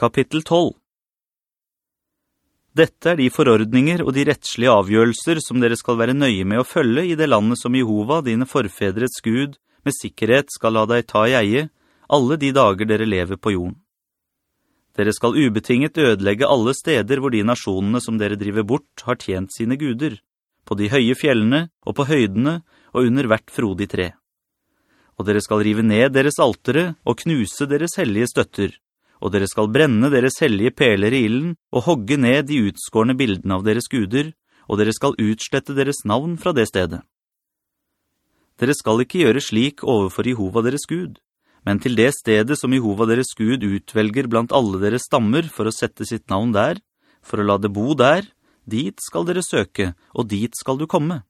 Kapittel 12 Dette er de forordninger og de rettslige avgjørelser som dere skal være nøye med å følge i det landet som Jehova, dine forfedrets Gud, med sikkerhet skal la deg ta i eie, alle de dager dere lever på jorden. Dere skal ubetinget ødelegge alle steder hvor de nasjonene som dere driver bort har tjent sine guder, på de høye fjellene og på høydene og under hvert frodig tre. Og dere skal rive ned deres altere og knuse deres hellige støtter, og dere skal brenne deres hellige peler i illen og hogge ned de utskårne bildene av deres guder, og dere skal utslette deres navn fra det stedet. Dere skal ikke gjøre slik overfor Jehova deres Gud, men til det stedet som Jehova deres Gud utvelger blant alle deres stammer for å sette sitt navn der, for å la det bo der, dit skal dere søke, og dit skal du komme.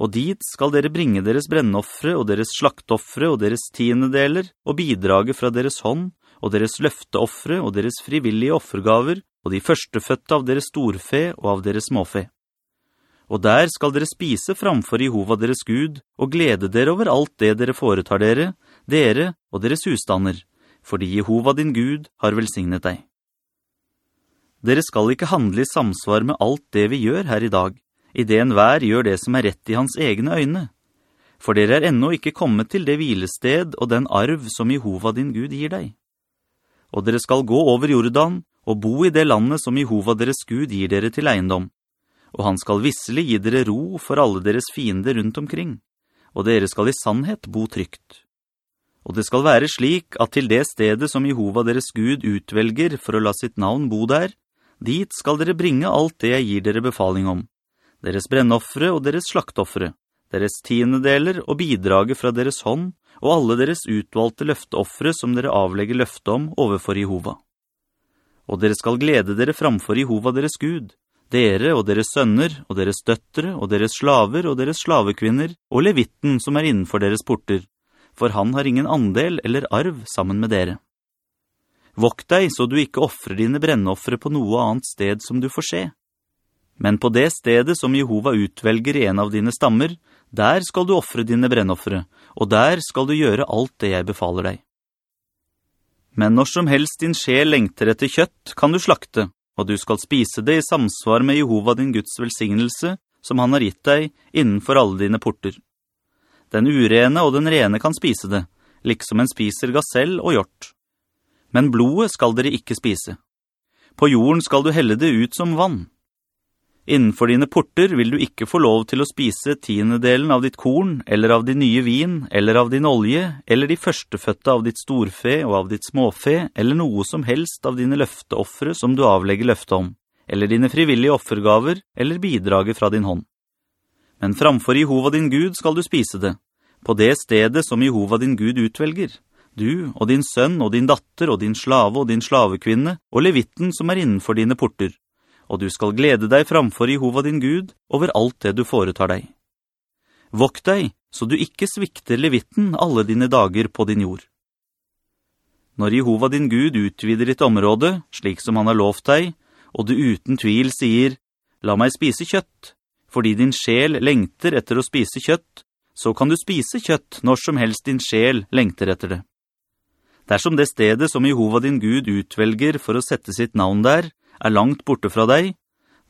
Og dit skal dere bringe deres brennoffre og deres slaktoffre og deres tiendedeler og bidrage fra deres hånd, og deres løfteoffre og deres frivillige offergaver, og de førsteføtte av deres storfe og av deres småfe. Og der skal dere spise framfor Jehova deres Gud, og glede dere over alt det dere foretar dere, dere og deres husstander, fordi Jehova din Gud har velsignet deg. Dere skal ikke handle i samsvar med alt det vi gjør her i dag, i det enhver gjør det som er rett i hans egne øyne. For dere er ennå ikke kommet til det hvilested og den arv som Jehova din Gud gir deg og dere skal gå over Jordan og bo i det landet som Jehova deres Gud gir dere til eiendom. Og han skal visselig gi dere ro for alle deres fiender rundt omkring, og dere skal i sannhet bo trygt. Og det skal være slik at til det stedet som Jehova deres Gud utvelger for å la sitt navn bo der, dit skal dere bringe alt det jeg gir dere befaling om, deres brennoffere og deres slaktoffere, deres tiendedeler og bidraget fra deres hånd, og alle deres utvalgte løfteoffre som dere avlegger løfte om overfor Jehova. Og dere skal glede dere framfor Jehova deres Gud, dere og deres sønner og deres døttere og deres slaver og deres slavekvinner og levitten som er innenfor deres porter, for han har ingen andel eller arv sammen med dere. Vokt deg så du ikke offrer dine brennoffre på noe annet sted som du får se. Men på det stedet som Jehova utvelger i en av dine stammer, der skal du offre dine brennoffere, og der skal du gjøre alt det jeg befaler deg. Men når som helst din sjel lengter etter kjøtt, kan du slakte, og du skal spise det i samsvar med Jehova din Guds velsignelse, som han har gitt deg innenfor alle dine porter. Den urene og den rene kan spise det, liksom en spiser gasell og hjort. Men blodet skal dere ikke spise. På jorden skal du helle det ut som vann. Innenfor dine porter vil du ikke få lov til å spise tiendedelen av ditt korn, eller av din nye vin, eller av din olje, eller de førsteføtte av ditt storfe og av ditt småfe, eller noe som helst av dine løfteoffere som du avlegger løfte om, eller dine frivillige offergaver, eller bidraget fra din hånd. Men framfor Jehova din Gud skal du spise det, på det stedet som Jehova din Gud utvelger, du og din sønn og din datter og din slave og din slavekvinne og levitten som er innenfor dine porter og du skal glede deg framfor Jehova din Gud over alt det du foretar deg. Vokt deg, så du ikke svikter levitten alle dine dager på din jord. Når Jehova din Gud utvider ditt område, slik som han har lovt deg, og du uten tvil sier, «La meg spise kjøtt», fordi din sjel lengter etter å spise kjøtt, så kan du spise kjøtt når som helst din sjel lengter etter det. Dersom det stedet som Jehova din Gud utvelger for å sette sitt navn der, er langt borte fra deg,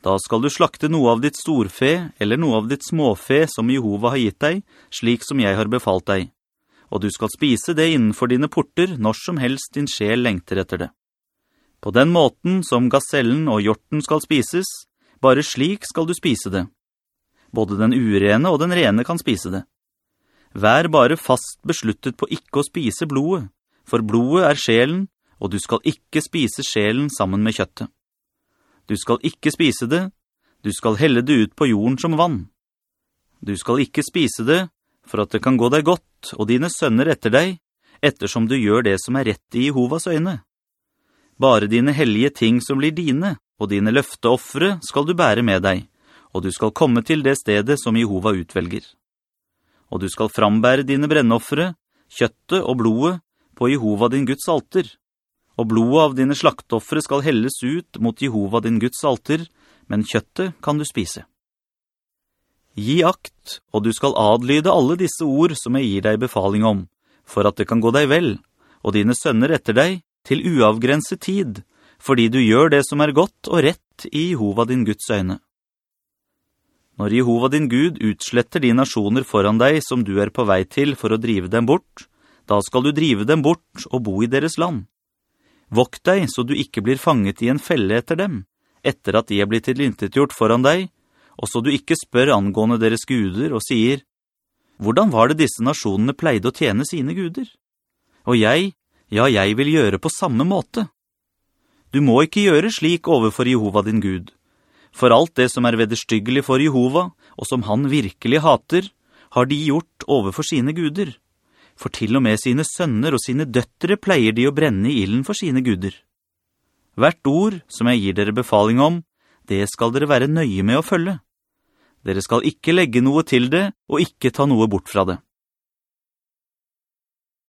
da skal du slakte noe av ditt storfe eller noe av ditt småfe som Jehova har gitt deg, slik som jeg har befalt deg. Og du skal spise det innenfor dine porter når som helst din sjel lengter etter det. På den måten som gazellen og hjorten skal spises, bare slik skal du spise det. Både den urene og den rene kan spise det. Vær bare fast besluttet på ikke å spise blodet, for blodet er sjelen, og du skal ikke spise sjelen sammen med kjøttet. Du skal ikke spise det, du skal helle det ut på jorden som vann. Du skal ikke spise det, for at det kan gå deg godt, og dine sønner etter deg, ettersom du gjør det som er rett i Jehovas øyne. Bare dine hellige ting som blir dine, og dine løfteoffere skal du bære med deg, og du skal komme til det stedet som Jehova utvelger. Og du skal frambære dine brennoffere, kjøttet og blodet, på Jehova din Guds alter, og blodet av dine slaktoffere skal helles ut mot Jehova din Guds alter, men kjøttet kan du spise. Gi akt, og du skal adlyde alle disse ord som jeg gir deg befaling om, for at det kan gå deg vel, og dine sønner etter deg, til uavgrenset tid, fordi du gjør det som er godt og rett i Jehova din Guds øyne. Når Jehova din Gud utsletter de nasjoner foran deg som du er på vei til for å drive dem bort, da skal du drive dem bort og bo i deres land. Vokt deg så du ikke blir fanget i en felle etter dem, etter at de er blitt tilintetgjort foran deg, og så du ikke spør angående deres guder og sier, «Hvordan var det disse nasjonene pleide å tjene sine guder?» Og jeg, ja, jeg vil gjøre på samme måte. Du må ikke gjøre slik overfor Jehova din Gud, for alt det som er vederstyggelig for Jehova, og som han virkelig hater, har de gjort overfor sine guder. For til og med sine sønner og sine døttere pleier de å brenne i illen for sine guder. Hvert ord som jeg gir dere befaling om, det skal dere være nøye med å følge. Dere skal ikke legge noe til det, og ikke ta noe bort fra det.